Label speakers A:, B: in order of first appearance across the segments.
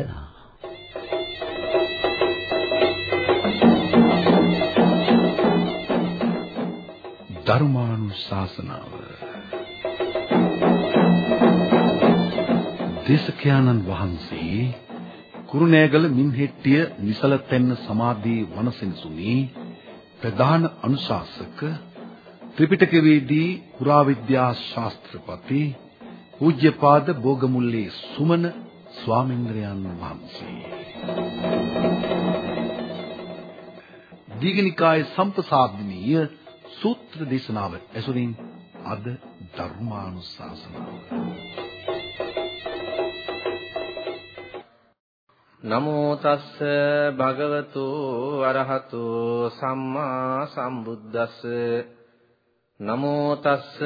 A: දේශනා ධර්මානුශාසනාව. දේශකයන්න් වහන්සේ කුරුණෑගල මින්හෙට්ටිය නිසලතෙන්න සමාධි වනසෙනසුනි ප්‍රධාන අනුශාසක ත්‍රිපිටකවේදී පුරාවිද්‍යා ශාස්ත්‍රපති පූජ්‍යපාද බෝගමුල්ලේ සුමන ස්වාමීන්ද්‍රයන් වහන්සේ. දීගනිකායේ සම්පසාද්දනීය සූත්‍ර දේශනාව ඇසුරින් අද ධර්මානුශාසනාව.
B: නමෝ තස්ස භගවතු අරහතු සම්මා සම්බුද්දස්ස. නමෝ තස්ස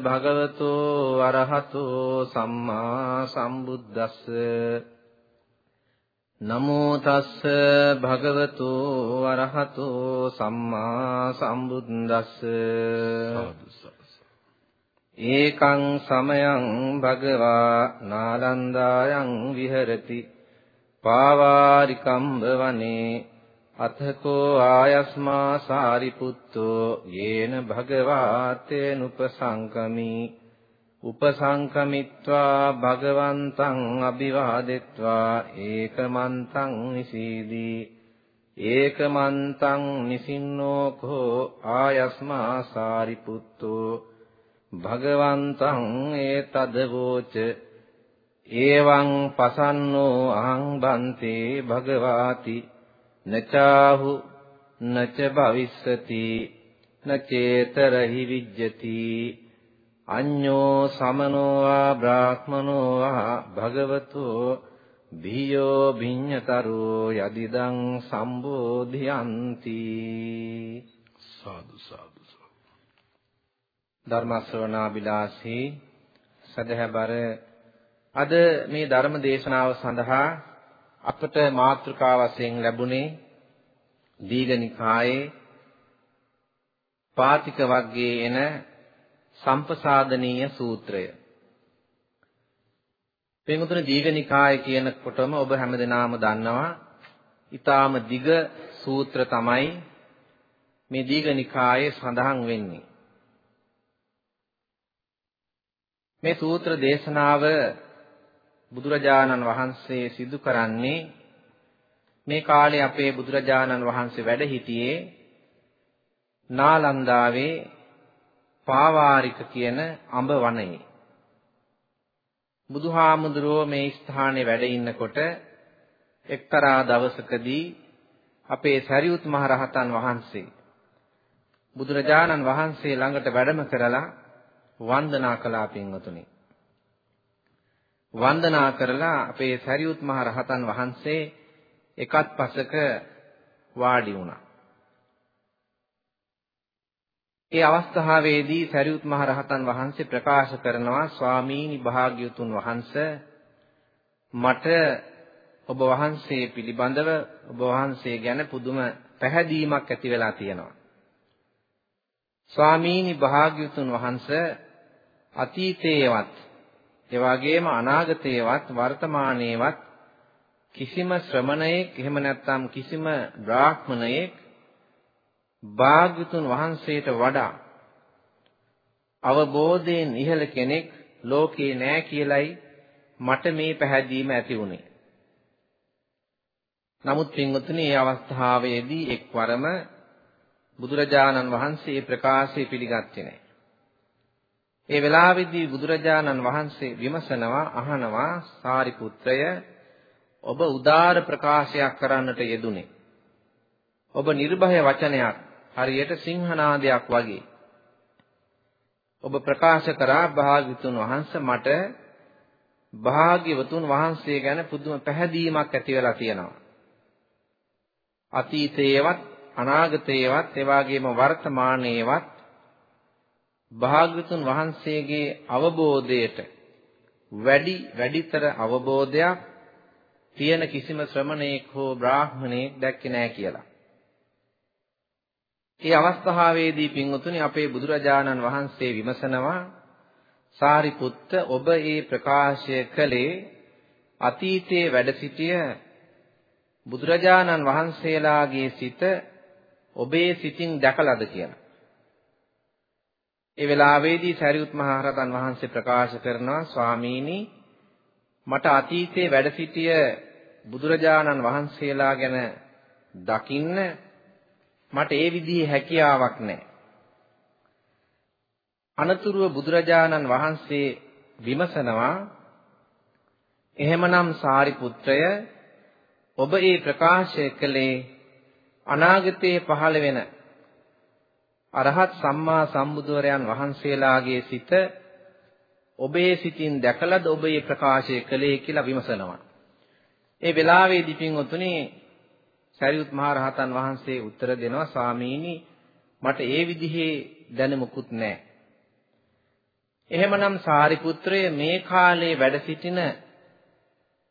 B: භගවතු අරහතු සම්මා සම්බුද්දස්ස. නමෝ තස්ස භගවතු අරහතු සම්මා සම්බුද්දස්ස. ඒකං සමයං භගවා නාලන්දායන් විහෙරති. පාවාරිකම්බ වනේ අතකෝ ආයස්මා සාරිපුත්තෝ යේන භගවාතේන උපසංකමි උපසංකමිත්වා භගවන්තං අභිවාදෙත්වා ඒකමන්තං නිසීදී ඒකමන්තං නිසින්නෝ කෝ ආයස්මා සාරිපුත්තෝ භගවන්තං ඒතදවෝච. එවං පසන්නෝ අහං බන්තේ භගවාති. නචාහු නච භවිස්සති නචේතරහි විජ්ජති. අඤ්ඤෝ සමනෝ වා බ්‍රාහ්මනෝ වා භගවතෝ භීයෝ භිඤ්ඤතරෝ යදිදං සම්බෝධියන්ති
A: සාදු සාදු
B: ධර්ම ශ්‍රවණාබිලාසී සදහබර අද මේ ධර්ම දේශනාව සඳහා අපට මාතෘකා වශයෙන් ලැබුණේ දීඝනිකායේ පාතික වර්ගයේ එන සම්පසාදනීය සූත්‍රය. පින්වතුනි දීඝනිකාය කියනකොටම ඔබ හැමදෙනාම දන්නවා ඊටාම දිග සූත්‍ර තමයි මේ දීඝනිකායේ සඳහන් වෙන්නේ. මේ සූත්‍ර දේශනාව බුදුරජාණන් වහන්සේ සිදු කරන්නේ මේ කාලේ අපේ බුදුරජාණන් වහන්සේ වැඩ සිටියේ නාලන්දාවේ පාවාරික කියන අඹ වනයේ. බුදුහාමුදුරුවෝ මේ ස්ථානයේ වැඩ ඉන්නකොට එක්තරා දවසකදී අපේ සරියුත් මහ රහතන් වහන්සේ බුදුරජාණන් වහන්සේ ළඟට වැඩම කරලා වන්දනා කළා පින්වතුනි. වන්දනා කරලා අපේ සරියුත් මහ රහතන් වහන්සේ එකත් පසක වාඩි වුණා. ඒ අවස්ථාවේදී සරියුත් මහ රහතන් වහන්සේ ප්‍රකාශ කරනවා ස්වාමීනි භාග්‍යතුන් වහන්සේ මට ඔබ වහන්සේ පිළිබඳව ඔබ වහන්සේ ගැන පුදුම පැහැදීමක් ඇති වෙලා තියෙනවා. ස්වාමීනි භාග්‍යතුන් වහන්සේ අතීතයේවත් ඒ වගේම අනාගතයේවත් වර්තමානයේවත් කිසිම ශ්‍රමණයෙක් එහෙම නැත්නම් කිසිම බ්‍රාහ්මණයෙක් භාග්‍යතුන් වහන්සේට වඩා අවබෝධයෙන් ඉහළ කෙනෙක් ලෝකේ නෑ කියලයි මට මේ පැහැදීම ඇති වුණේ. නමුත් පින්වතුනි මේ අවස්ථාවේදී එක්වරම බුදුරජාණන් වහන්සේ ප්‍රකාශය පිළිගත්තේ නැහැ. ඒ වෙලාවේදී බුදුරජාණන් වහන්සේ විමසනවා අහනවා සාරිපුත්‍රය ඔබ උදාර ප්‍රකාශයක් කරන්නට යෙදුනේ. ඔබ නිර්භය වචනයක් හරියට සිංහනාදයක් වගේ. ඔබ ප්‍රකාශ කරා භාග්‍යතුන් වහන්සේ මට භාග්‍යවතුන් වහන්සේ ගැන පුදුම පැහැදීමක් ඇති වෙලා තියෙනවා. අතීතයේවත් අනාගතයේවත් ඒ වගේම වර්තමානයේවත් භාග්‍යතුන් වහන්සේගේ අවබෝධයට වැඩි වැඩිතර අවබෝධයක් තියෙන කිසිම ශ්‍රමණේක් හෝ බ්‍රාහ්මණයෙක් දැක්කේ නැහැ කියලා. මේ අවස්ථාවේදී පින්වතුනි අපේ බුදුරජාණන් වහන්සේ විමසනවා සාරිපුත්ත ඔබ මේ ප්‍රකාශය කළේ අතීතයේ වැඩ සිටිය බුදුරජාණන් වහන්සේලාගේ සිත ඔබේ සිතින් දැකලාද කියලා. ඒ වෙලාවේදී සරියුත් මහ රහතන් වහන්සේ ප්‍රකාශ කරනවා ස්වාමීනි මට අතීතයේ වැඩ සිටිය බුදුරජාණන් වහන්සේලා ගැන දකින්න මට ඒ විදිහේ හැකියාවක් නැහැ. අනතුරුව බුදුරජාණන් වහන්සේ විමසනවා එහෙමනම් සාරිපුත්‍රය ඔබ ඒ ප්‍රකාශය කළේ අනාගතයේ පහළ වෙන අරහත් සම්මා සම්බුදුවරයන් වහන්සේලාගේ සිත ඔබේ සිතින් දැකලාද ඔබ මේ ප්‍රකාශය කළේ කියලා විමසනවා. ඒ වෙලාවේදී පින්වතුනි සරියුත් මහ රහතන් වහන්සේ උත්තර දෙනවා ස්වාමීනි මට ඒ විදිහේ දැනුමකුත් නැහැ. එහෙමනම් සාරිපුත්‍රය මේ කාලේ වැඩ සිටින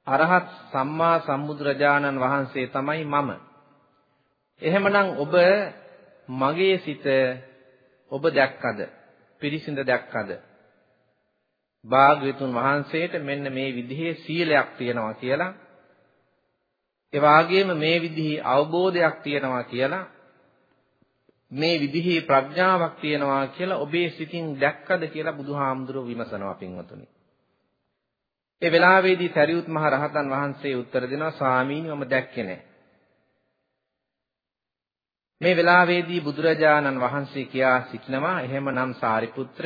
B: අරහත් සම්මා සම්බුදුරජාණන් වහන්සේ තමයි මම. එහෙමනම් ඔබ මගේ සිත ඔබ දැක්කද? පිරිසිඳ දැක්කද? භාග්‍යතුන් වහන්සේට මෙන්න මේ විදිහේ සීලයක් තියෙනවා කියලා ඒ වගේම මේ විදිහේ අවබෝධයක් තියෙනවා කියලා මේ විදිහේ ප්‍රඥාවක් තියෙනවා කියලා ඔබේ සිතින් දැක්කද කියලා බුදුහාමුදුරුවෝ විමසනවා පින්වතුනි. ඒ වෙලාවේදී සරියුත් මහ රහතන් වහන්සේ උත්තර දෙනවා ස්වාමීනි මම දැක්කේ නැහැ. මේ වෙලාවේදී බුදුරජාණන් වහන්සේ කියා සිටිනවා එහෙමනම් සාරිපුත්‍ර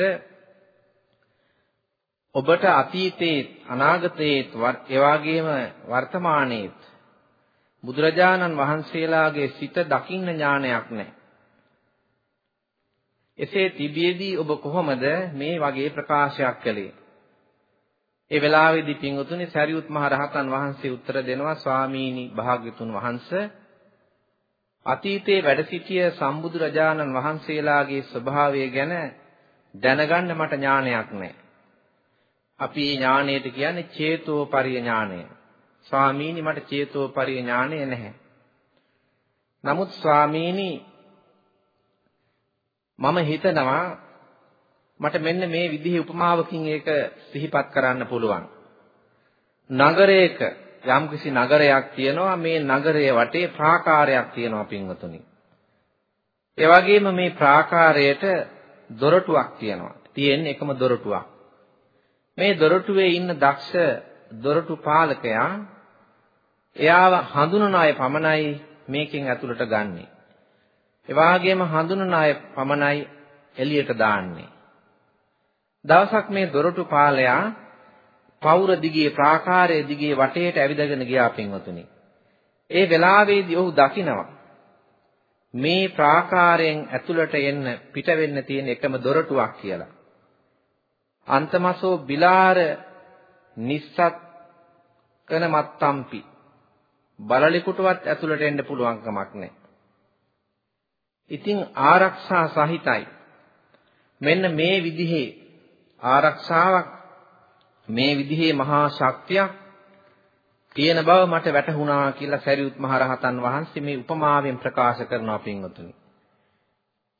B: ඔබට අතීතයේ අනාගතයේ එවාගේම වර්තමානයේත් බුදුරජාණන් වහන්සේලාගේ සිත දකින්න ඥානයක් නැහැ. එසේ තිබියදී ඔබ කොහොමද මේ වගේ ප්‍රකාශයක් කළේ? ඒ වෙලාවේදී පින්වතුනි සරියුත් මහ රහතන් වහන්සේ උත්තර දෙනවා ස්වාමීනි භාග්‍යතුන් වහන්සේ අතීතයේ වැඩ සිටිය සම්බුදු රජාණන් වහන්සේලාගේ ස්වභාවය ගැන දැනගන්න මට ඥානයක් නැහැ. අපි ඥානයට කියන්නේ චේතෝපරිය ඥානය. ස්වාමීනි මට චේතෝපරිය ඥානය නැහැ. නමුත් ස්වාමීනි මම හිතනවා මට මෙන්න මේ විදිහේ උපමාවකින් ඒක සිහිපත් කරන්න පුළුවන්. නගරයක යම්කිසි නගරයක් තියෙනවා මේ නගරයේ වටේ ප්‍රාකාරයක් තියෙනවා පින්වතුනි. ඒ වගේම මේ ප්‍රාකාරයට දොරටුවක් තියෙනවා. තියෙන්නේ එකම දොරටුවක්. මේ දොරටුවේ ඉන්න දක්ෂ දොරටු පාලකයා එයාව හඳුනන අය පමණයි මේකෙන් ඇතුළට ගන්නෙ. ඒ වගේම හඳුනන අය පමණයි එළියට දාන්නේ. දවසක් මේ දොරටු පාලයා පවුර දිගේ ප්‍රාකාරයේ දිගේ වටේට ඇවිදගෙන ගියා පින්වතුනි. ඒ වෙලාවේදී ඔහු දකිනවා මේ ප්‍රාකාරයෙන් ඇතුළට එන්න පිට වෙන්න තියෙන එකම දොරටුවක් කියලා. අන්තමසෝ බිලාර නිස්සත් කන මත්තම්පි බලලෙකුටවත් ඇතුළට එන්න පුළුවන් කමක් නැහැ. ඉතින් ආරක්ෂා සහිතයි. මෙන්න මේ විදිහේ ආරක්ෂාවක් මේ විදිහේ මහා ශක්තියක් තියෙන බව මට වැටහුණා කියලා සරියුත් මහ රහතන් වහන්සේ මේ උපමාවෙන් ප්‍රකාශ කරනවා පින්වතුනි.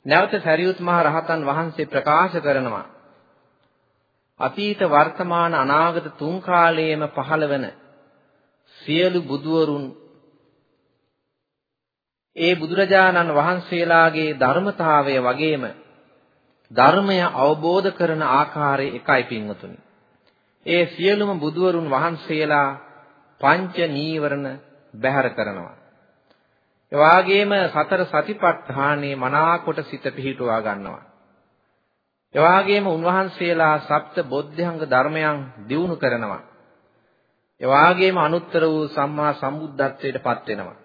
B: නැවත සරියුත් මහ රහතන් වහන්සේ ප්‍රකාශ කරනවා අතීත වර්තමාන අනාගත තුන් කාලයේම පහළවන සියලු බුදුවරුන් ඒ බුදුරජාණන් වහන්සේලාගේ ධර්මතාවය වගේම ධර්මය අවබෝධ කරන ආකාරය එකයි පින්වතුනි. ඒ සියලුම බුදුවරුන් වහන්සේලා පංච නීවරණ බැහැර කරනවා. ඒ වාගේම සතර සතිපට්ඨානේ මනාකොට සිත පිහිටුවා ගන්නවා. ඒ වාගේම උන්වහන්සේලා සප්ත බොද්ධංග ධර්මයන් දියුණු කරනවා. ඒ වාගේම අනුත්තර වූ සම්මා සම්බුද්ධත්වයට පත් වෙනවා.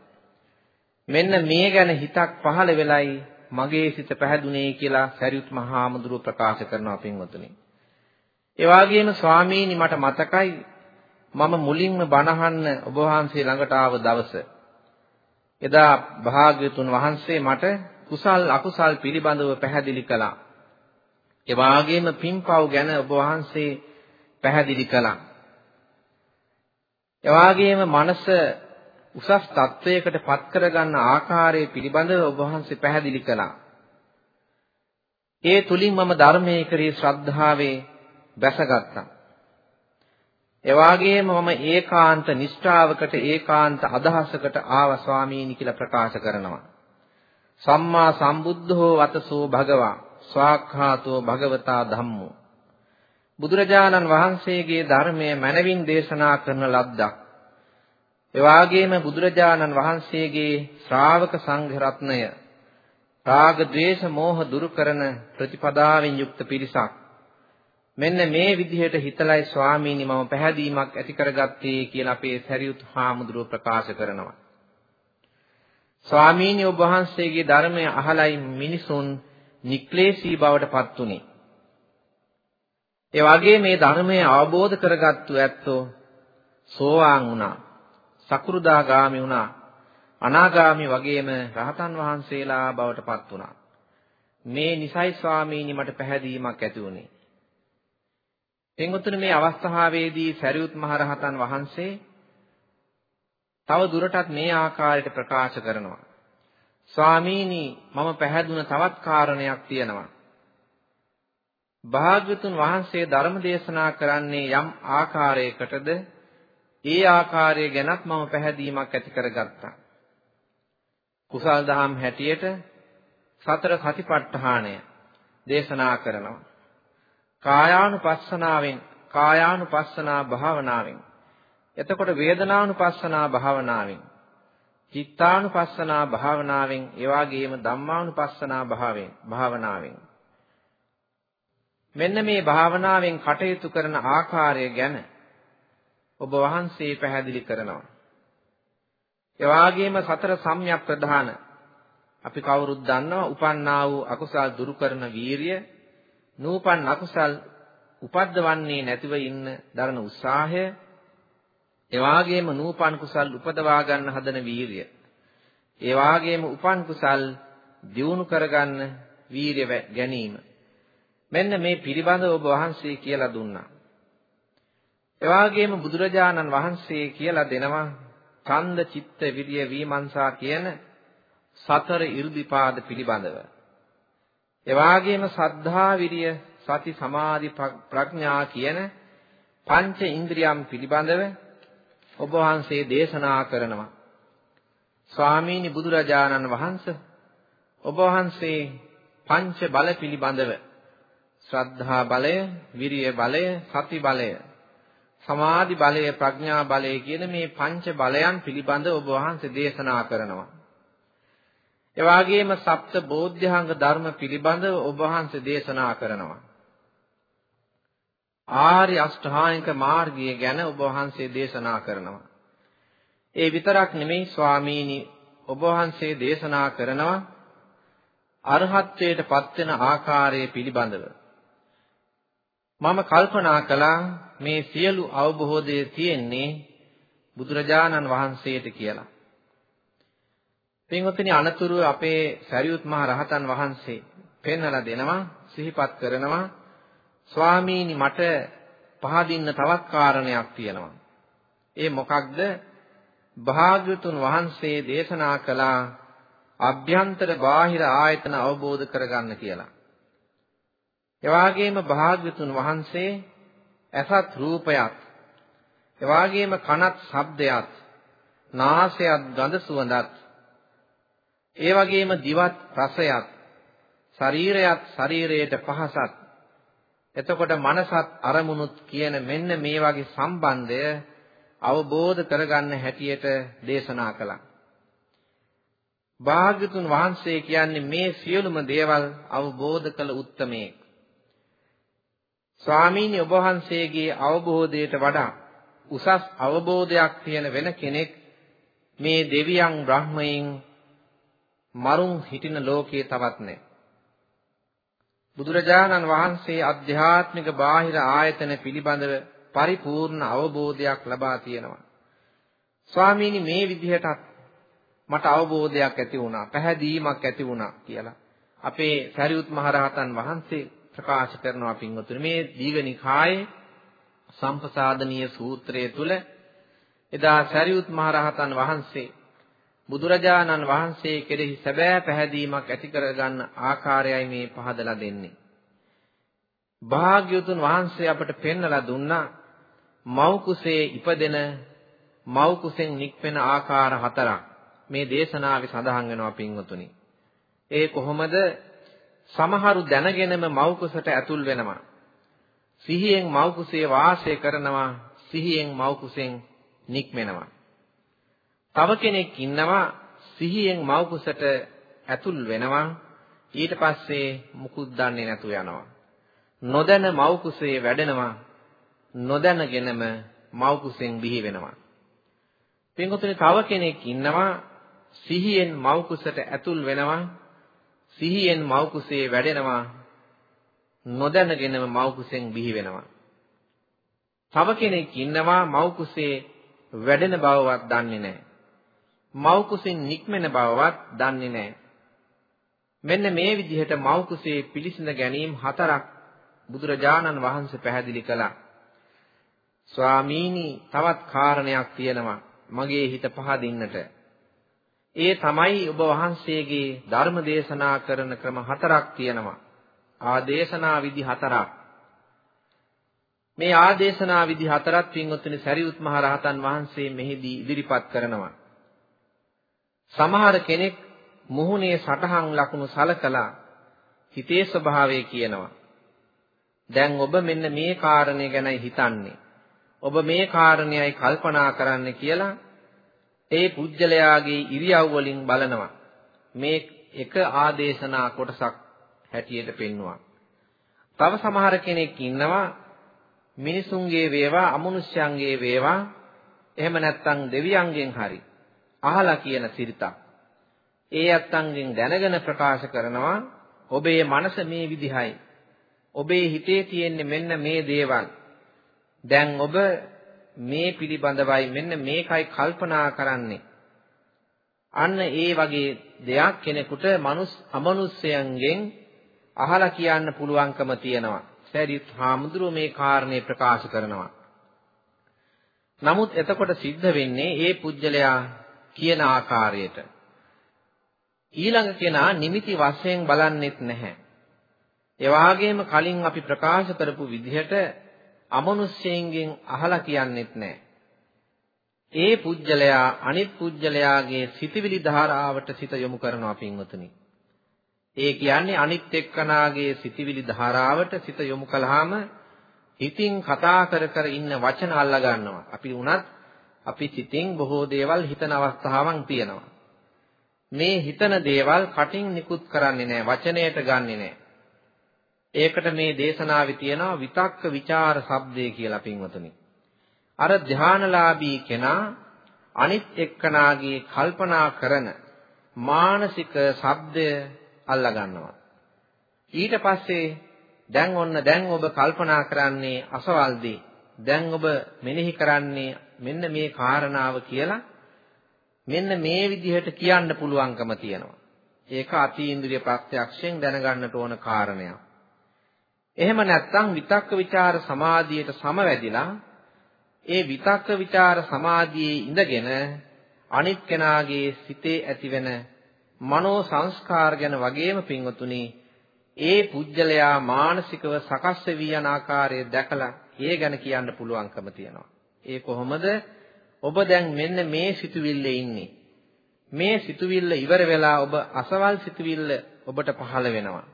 B: මෙන්න මේ ගැන හිතක් පහළ වෙලයි මගේ සිත පැහැදුනේ කියලා සරියුත් මහා මුදුරුව ප්‍රකාශ කරනවා පින්වතුනි. ඒ වගේම ස්වාමීනි මට මතකයි මම මුලින්ම බණහන්න ඔබ වහන්සේ ළඟට ආව දවස. එදා භාග්‍යතුන් වහන්සේ මට කුසල් අකුසල් පිළිබඳව පැහැදිලි කළා. ඒ වගේම පින්පව් ගැන ඔබ වහන්සේ පැහැදිලි කළා. ඒ වගේම මනස උසස් තත්වයකට පත් කරගන්න ආකාරය පිළිබඳව ඔබ වහන්සේ පැහැදිලි කළා. ඒ තුලින් මම ධර්මයේ කරේ ශ්‍රද්ධාවේ බැසගත්තා. එවාගේම මම ඒකාන්ත නිෂ්ඨාවකට ඒකාන්ත අදහසකට ආව ස්වාමීනි කියලා ප්‍රකාශ කරනවා. සම්මා සම්බුද්ධෝ වතසෝ භගවා ස්වාක්ඛාතෝ භගවතා ධම්මෝ බුදුරජාණන් වහන්සේගේ ධර්මය මනවින් දේශනා කරන ලද්දක්. එවාගේම බුදුරජාණන් වහන්සේගේ ශ්‍රාවක සංඝ රත්නය රාග ద్వේෂ මෝහ දුරු කරන ප්‍රතිපදාවෙන් යුක්ත පිරිසක්. මෙන්න මේ විදිහට හිතලයි ස්වාමීනි මම පැහැදීමක් ඇති කරගත්තේ කියලා අපේ සරියුත් හාමුදුරුව ප්‍රකාශ කරනවා. ස්වාමීනි ඔබ වහන්සේගේ ධර්මය අහලයි මිනිසුන් නික්ලේශී බවට පත් උනේ. ඒ වගේ මේ ධර්මය අවබෝධ කරගත්තු ඇත්තෝ සෝවාන් වුණා. සකුරුදාගාමි වුණා. අනාගාමි වගේම රහතන් වහන්සේලා බවට පත් වුණා. මේ නිසයි ස්වාමීනි මට පැහැදීමක් ඇති වුණේ. එංගොතුනි මේ අවස්ථාවේදී සරියුත් මහ රහතන් වහන්සේ තව දුරටත් මේ ආකාරයට ප්‍රකාශ කරනවා. ස්වාමීනි මම පැහැදුන තවත් කාරණයක් තියෙනවා. භාග්‍යතුන් වහන්සේ ධර්ම දේශනා කරන්නේ යම් ආකාරයකටද ඒ ආකාරය ගැනත් මම පැහැදීමක් ඇති කරගත්තා. කුසල් දහම් හැටියට සතර සතිපට්ඨානය දේශනා කරනවා. කායානුපස්සනාවෙන් කායානුපස්සනා භාවනාවෙන්. එතකොට වේදනානුපස්සනා භාවනාවෙන් චිත්තානුපස්සනා භාවනාවෙන් ඒ වගේම ධම්මානුපස්සනා භාවයෙන් භාවනාවෙන්. මෙන්න මේ භාවනාවෙන් කටයුතු කරන ආකාරය ගැන ඔබ වහන්සේ පැහැදිලි කරනවා. ඒ වගේම සතර සම්‍යක් ප්‍රධාන. අපි කවුරුත් දන්නවා උපන්නා වූ අකුසල් දුරු කරන වීරිය නූපන් අකුසල් උපද්දවන්නේ නැතිව ඉන්න දරන උත්සාහය ඒ වගේම නූපන් කුසල් උපදවා ගන්න හදන වීරිය ඒ වගේම උපන් කුසල් දියුණු කරගන්න වීරිය ගැනීම මෙන්න මේ පිළිබඳව ඔබ වහන්සේ කියලා දුන්නා. එවාගෙම බුදුරජාණන් වහන්සේ කියලා දෙනවා ඡන්ද චිත්ත විරිය විමර්ශා කියන සතර 이르දිපාද පිළිබඳව. එවාගෙම සද්ධා විරිය සති සමාධි ප්‍රඥා කියන පංච ඉන්ද්‍රියම් පිළිබඳව ඔබ වහන්සේ දේශනා කරනවා. ස්වාමීනි බුදුරජාණන් වහන්සේ ඔබ වහන්සේ පංච බල පිළිබඳව ශ්‍රද්ධා බලය, විරිය බලය, සති බලය, සමාධි බලය, ප්‍රඥා බලය කියන මේ පංච බලයන් පිළිබඳව ඔබ වහන්සේ දේශනා කරනවා. ඒ වගේම සප්ත බෝධ්‍යංග ධර්ම පිළිබඳව ඔබ වහන්සේ දේශනා කරනවා. ආර්ය අෂ්ටාංගික මාර්ගය ගැන ඔබ වහන්සේ දේශනා කරනවා. ඒ විතරක් නෙමෙයි ස්වාමීනි ඔබ වහන්සේ දේශනා කරනවා අරහත්ත්වයට පත්වෙන ආකාරය පිළිබඳව. මම කල්පනා කළා මේ සියලු අවබෝධය තියෙන්නේ බුදුරජාණන් වහන්සේට කියලා. පින්වත්නි අනතුරු අපේ සරියුත් මහ රහතන් වහන්සේ පෙන්වලා දෙනවා සිහිපත් කරනවා ස්වාමීනි මට පහදින්න තවත් කාරණයක් තියෙනවා. ඒ මොකක්ද? භාග්‍යතුන් වහන්සේ දේශනා කළා අභ්‍යන්තර බාහිර ආයතන අවබෝධ කරගන්න කියලා. එවාගේම භාග්‍යතුන් වහන්සේ ඇසත් රූපයත් එවාගේම කනත් ශබ්දයත් නාසයත් ගඳ සුවඳත් ඒ වගේම දිවත් රසයත් ශරීරයත් ශරීරයට පහසත් එතකොට මනසත් අරමුණුත් කියන මෙන්න මේ වගේ සම්බන්ධය අවබෝධ කරගන්න හැටියට දේශනා කළා. භාග්‍යතුන් වහන්සේ කියන්නේ මේ සියලුම දේවල් අවබෝධ කළ උත්තමයෙක්. ස්වාමීනි ඔබ වහන්සේගේ අවබෝධයට වඩා උසස් අවබෝධයක් තියෙන වෙන කෙනෙක් මේ දෙවියන් බ්‍රහ්මයන් මරුන් හිටින ලෝකයේ තවත් නැහැ. බුදුරජාණන් වහන්සේ අධ්‍යාත්මික බාහිර ආයතන පිළිබඳව පරිපූර්ණ අවබෝධයක් ලබා තියෙනවා. ස්වාමීනි මේ විදිහටත් මට අවබෝධයක් ඇති වුණා, පැහැදීමක් ඇති වුණා කියලා. අපේ සරියුත් මහරහතන් වහන්සේ ප්‍රකාශ කරනවා පින්වතුනි මේ දීඝනිකායේ සම්පසාදනීය සූත්‍රයේ තුල එදා සරියුත් මහරහතන් වහන්සේ බුදුරජාණන් වහන්සේ කෙරෙහි සැබෑ පැහැදීමක් ඇති කරගන්න ආකාරයයි මේ පහදලා දෙන්නේ. භාග්‍යවතුන් වහන්සේ අපට පෙන්වලා දුන්නා මව් කුසේ ඉපදෙන මව් කුසෙන් නික්වෙන ආකාර හතරක් මේ දේශනාවේ සඳහන් වෙනවා පින්වතුනි. ඒ කොහොමද? සමහරු දැනගෙනම මව් කුසට ඇතුල් වෙනවා. සිහියෙන් මව් කුසේ වාසය කරනවා. සිහියෙන් මව් කුසෙන් නික්මෙනවා. තව කෙනෙක් ඉන්නවා සිහියෙන් මව් කුසට ඇතුල් වෙනවා. ඊට පස්සේ මුකුත් දන්නේ නැතු යනවා. නොදැන මව් කුසේ වැඩෙනවා. නොදැනගෙනම මව් කුසෙන් බිහි වෙනවා. පින්වතුනි තව කෙනෙක් ඉන්නවා සිහියෙන් මව් කුසට ඇතුල් වෙනවා සිහියෙන් මව් කුසේ වැඩෙනවා නොදැනගෙනම මව් කුසෙන් බිහි වෙනවා තව කෙනෙක් ඉන්නවා මව් කුසේ වැඩෙන බවවත් දන්නේ නැහැ මව් කුසින් නික්මෙන බවවත් දන්නේ නැහැ මෙන්න මේ විදිහට මව් කුසේ පිළිසිඳ ගැනීම හතරක් බුදුරජාණන් වහන්සේ පැහැදිලි කළා ස්වාමීනි තවත් කාරණයක් තියෙනවා මගේ හිත පහදින්නට. ඒ තමයි ඔබ වහන්සේගේ ධර්ම දේශනා කරන ක්‍රම හතරක් තියෙනවා. ආදේශනා විදි හතරක්. මේ ආදේශනා විදි හතරක් පින්වත්නි සරියුත් මහ රහතන් වහන්සේ මෙහිදී ඉදිරිපත් කරනවා. සමහර කෙනෙක් මුහුණේ සටහන් ලකුණු සලකලා හිතේ ස්වභාවය කියනවා. දැන් ඔබ මෙන්න මේ කාරණේ ගැනයි හිතන්නේ. ඔබ මේ කාරණේයි කල්පනා කරන්න කියලා ඒ පුජ්‍යලයාගේ ඉරියව් වලින් බලනවා. මේ එක ආදේශනා කොටසක් හැටියට පෙන්වුවා. තව සමහර කෙනෙක් ඉන්නවා මිනිසුන්ගේ වේවා අමනුෂ්‍යයන්ගේ වේවා එහෙම නැත්නම් දෙවියන්ගෙන් හරි අහලා කියන සිරිතක්. ඒ අත්තන්ගෙන් දැනගෙන ප්‍රකාශ කරනවා ඔබේ මනස මේ විදිහයි. ඔබේ හිතේ තියෙන්නේ මෙන්න මේ දේවල්. දැන් ඔබ මේ පිළිබඳවයි මෙන්න මේකයි කල්පනා කරන්නේ. අන්න ඒ වගේ දෙයක් කෙනෙකුට මනුස් අමනුෂ්‍යයන්ගෙන් අහලා කියන්න පුළුවන්කම තියෙනවා. සරිත් හාමුදුරුවෝ මේ කාරණේ ප්‍රකාශ කරනවා. නමුත් එතකොට සිද්ධ වෙන්නේ ඒ පුජ්‍යලයා කියන ආකාරයට. ඊළඟ කෙනා නිමිති වශයෙන් බලන්නෙත් නැහැ. ඒ වගේම කලින් අපි ප්‍රකාශ කරපු විදිහට අමනුෂ්‍යයන්ගෙන් අහලා කියන්නෙත් නැහැ. ඒ පුජ්‍යලයා අනිත් පුජ්‍යලයාගේ සිතවිලි ධාරාවට සිත යොමු කරනවා පින්වතුනි. ඒ කියන්නේ අනිත් එක්කනාගේ සිතවිලි ධාරාවට සිත යොමු කළාම හිතින් කතා කර කර ඉන්න වචන අල්ලා ගන්නවා. අපි උනත් අපි සිතින් බොහෝ දේවල් හිතන අවස්ථාවන් තියෙනවා. මේ හිතන දේවල් කටින් නිකුත් කරන්නේ නැහැ, වචනයට ගන්නෙ නැහැ. ඒකට මේ දේශනාවේ තියෙනවා විතක්ක ਵਿਚාර શબ્දේ කියලා පින්වතුනි. අර ධානලාභී කෙනා අනිත් එක්කනාගේ කල්පනා කරන මානසික શબ્දය අල්ලා ගන්නවා. ඊට පස්සේ දැන් ඔන්න දැන් ඔබ කල්පනා කරන්නේ අසවල්දී දැන් ඔබ මෙනෙහි කරන්නේ මෙන්න මේ කාරණාව කියලා මෙන්න මේ විදිහට කියන්න පුළුවන්කම තියෙනවා. ඒක අති ඉන්ද්‍රිය ප්‍රත්‍යක්ෂයෙන් දැනගන්නට ඕන කාරණයක්. එහෙම නැත්නම් විතක්ක ਵਿਚාර සමාධියට සමවැදිලා ඒ විතක්ක ਵਿਚාර සමාධියේ ඉඳගෙන අනිත් කෙනාගේ සිතේ ඇතිවෙන මනෝ සංස්කාර ගැන වගේම පින්වතුනි ඒ පුජ්‍යලයා මානසිකව සකස් වෙවි යන ආකාරය දැකලා ඒ ගැන කියන්න පුළුවන්කම තියෙනවා. ඒ කොහොමද? ඔබ දැන් මෙන්න මේ සිතුවිල්ලේ ඉන්නේ. මේ සිතුවිල්ල ඉවර වෙලා ඔබ අසවල් සිතුවිල්ල ඔබට පහළ වෙනවා.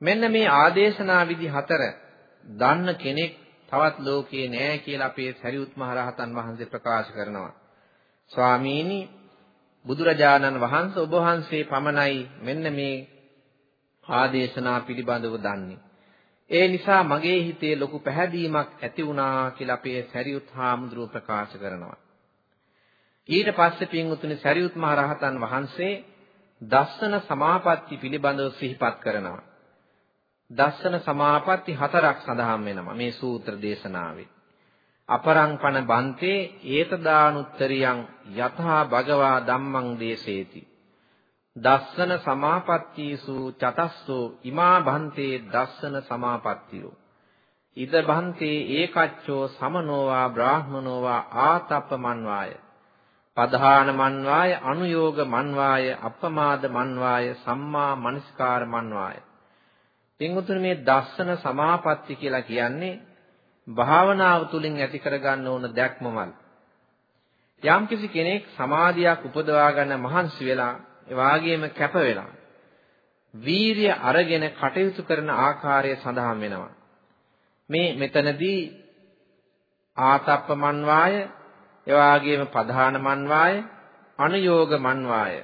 B: මෙන්න මේ ආදේශනා විදි හතර දන්න කෙනෙක් තවත් ලෝකේ නෑ කියලා අපේ සරියුත් මහ රහතන් වහන්සේ ප්‍රකාශ කරනවා. ස්වාමීනි බුදුරජාණන් වහන්සේ ඔබ වහන්සේ පමණයි මෙන්න මේ ආදේශනා පිළිබඳව දන්නේ. ඒ නිසා මගේ හිතේ ලොකු පැහැදීමක් ඇති වුණා කියලා අපේ සරියුත් හාමුදුරුව ප්‍රකාශ කරනවා. ඊට පස්සේ පින්වතුනි සරියුත් මහ රහතන් වහන්සේ දස්සන සමාපatti පිළිබඳව සිහිපත් කරනවා. දස්සන සමාපatti හතරක් සඳහන් වෙනවා මේ සූත්‍ර දේශනාවේ. අපරංපන බන්තේ ඒතදානුත්තරියං යථා භගවා ධම්මං දේසේති. දස්සන සමාපත්තීසු චතස්සෝ ඉමා බන්තේ දස්සන සමාපත්තියෝ. ඉද බන්තේ ඒකච්චෝ සමනෝවා බ්‍රාහ්මනෝවා ආතප්ප මන්වාය. පධාන මන්වාය අනුയോഗ මන්වාය අප්පමාද මන්වාය සම්මා මනස්කාර මන්වාය පින්වතුනි මේ දස්සන සමාපatti කියලා කියන්නේ භාවනාව තුලින් ඇති කරගන්න ඕන දැක්මමල්. යම්කිසි කෙනෙක් සමාධියක් උපදවා ගන්න මහන්සි වෙලා ඒ වාගේම කැප වෙලා වීරිය අරගෙන කටයුතු කරන ආකාරය සඳහන් වෙනවා. මේ මෙතනදී ආතප්ප මන්වාය, එවාගේම පධාන මන්වාය, අනුയോഗ මන්වාය.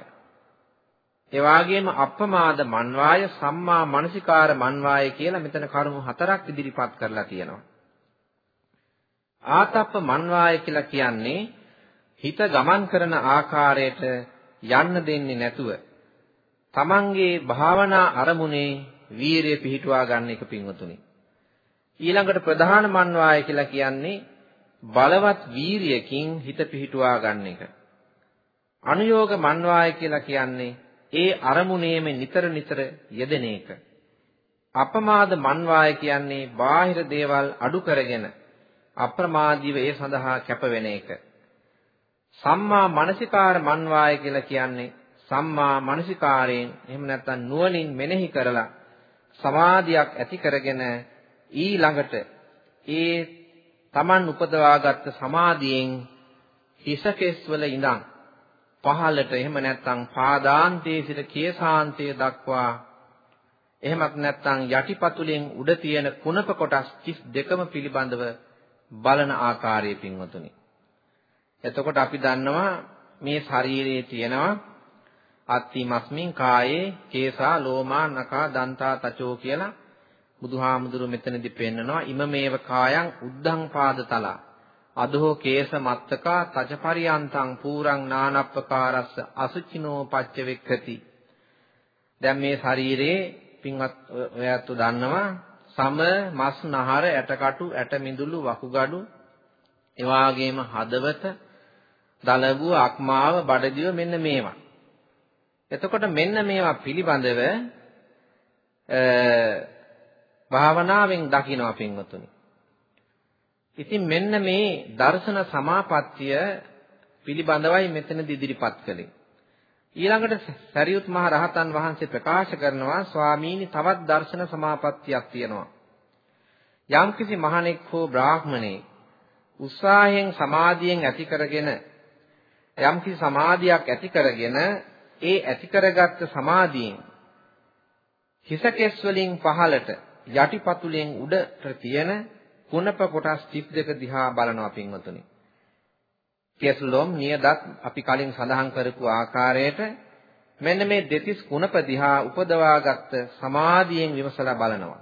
B: එවාගේම අප්පමාද මන්වාය, සම්මා මනසිකාර මන්වාය කියලා මෙතන කරුණු හතරක් ඉදිරිපත් කරලා තියෙනවා. ආතප්ප මන්වාය කියලා කියන්නේ හිත ගමන් කරන ආකාරයට යන්න දෙන්නේ නැතුව තමන්ගේ භාවනා අරමුණේ වීරිය පිහිටුවා ගන්න එක පින්වතුනි. ඊළඟට ප්‍රධාන මන්වාය කියලා කියන්නේ බලවත් වීරියකින් හිත පිහිටුවා ගන්න එක. අනුയോഗ මන්වාය කියලා කියන්නේ ඒ අරමුණේම නිතර නිතර යෙදෙන එක. අපමාද මන්වාය කියන්නේ බාහිර දේවල් අඩු කරගෙන අප්‍රමාදීව ඒ සඳහා කැප වෙන එක. සම්මා මානසිකාර මන්වාය කියලා කියන්නේ සම්මා මානසිකාරයෙන් එහෙම නැත්නම් නුවණින් මෙනෙහි කරලා සමාධියක් ඇති කරගෙන ඊළඟට ඒ Taman උපදවාගත්ත සමාධියෙන් හිසකෙස් වල ඉඳන් පහළට එහෙම නැත්නම් පාදාන්තයේ සිට කේසාන්තය දක්වා එහෙමත් නැත්නම් යටිපතුලෙන් උඩ තියෙන කුණප කොටස් 32ම පිළිබඳව බලන ආකාරයේ පින්වතුනි. එතකොට අපි දන්නවා මේ ශරීරයේ තියෙනවා අත්ති මස්මින් කායේ කේසා ලෝමා නකා දන්තා තචෝ කියලා බුදුහාමුදුරු මෙතනදී පෙන්නනවා. ඉමමේව කායං උද්ධං පාදතලා. අදෝ කේස මත්තකා තචපරියන්තං පූරං නානප්පකාරස්ස අසුචිනෝ පච්ච වෙක්කති දැන් මේ ශරීරේ පින්වත් ඔයත් දන්නවා සම මස් නහර ඇටකටු ඇට මිදුළු වකුගඩු එවාගේම හදවත දලබුව අක්මාව බඩදිව මෙන්න මේවා එතකොට මෙන්න මේවා පිළිබඳව භාවනාවෙන් දකිනවා පින්වතුනි. ඉතින් මෙන්න මේ දර්ශන සමාපත්තිය පිළිබඳවයි මෙතනදී ඉදිරිපත් කළේ. ඊළඟට සරියුත් මහ රහතන් වහන්සේ ප්‍රකාශ කරනවා ස්වාමීනි තවත් දර්ශන සමාපත්තියක් තියෙනවා. යම්කිසි මහණෙක් හෝ බ්‍රාහ්මණේ උත්සාහයෙන් සමාධියෙන් ඇති කරගෙන යම්කිසි සමාධියක් ඇති කරගෙන ඒ ඇති කරගත්ත සමාධියෙන් හිසකෙස් වලින් පහළට යටිපතුලෙන් උඩට තියෙන කුණප කොටස් 32 දිහා බලනවා පින්වතුනි. කෙස්ලොම් නියදත් අපි කලින් සඳහන් කරපු ආකාරයට මෙන්න මේ දෙතිස් කුණප දිහා උපදවාගත්ත සමාධියෙන් විමසලා බලනවා.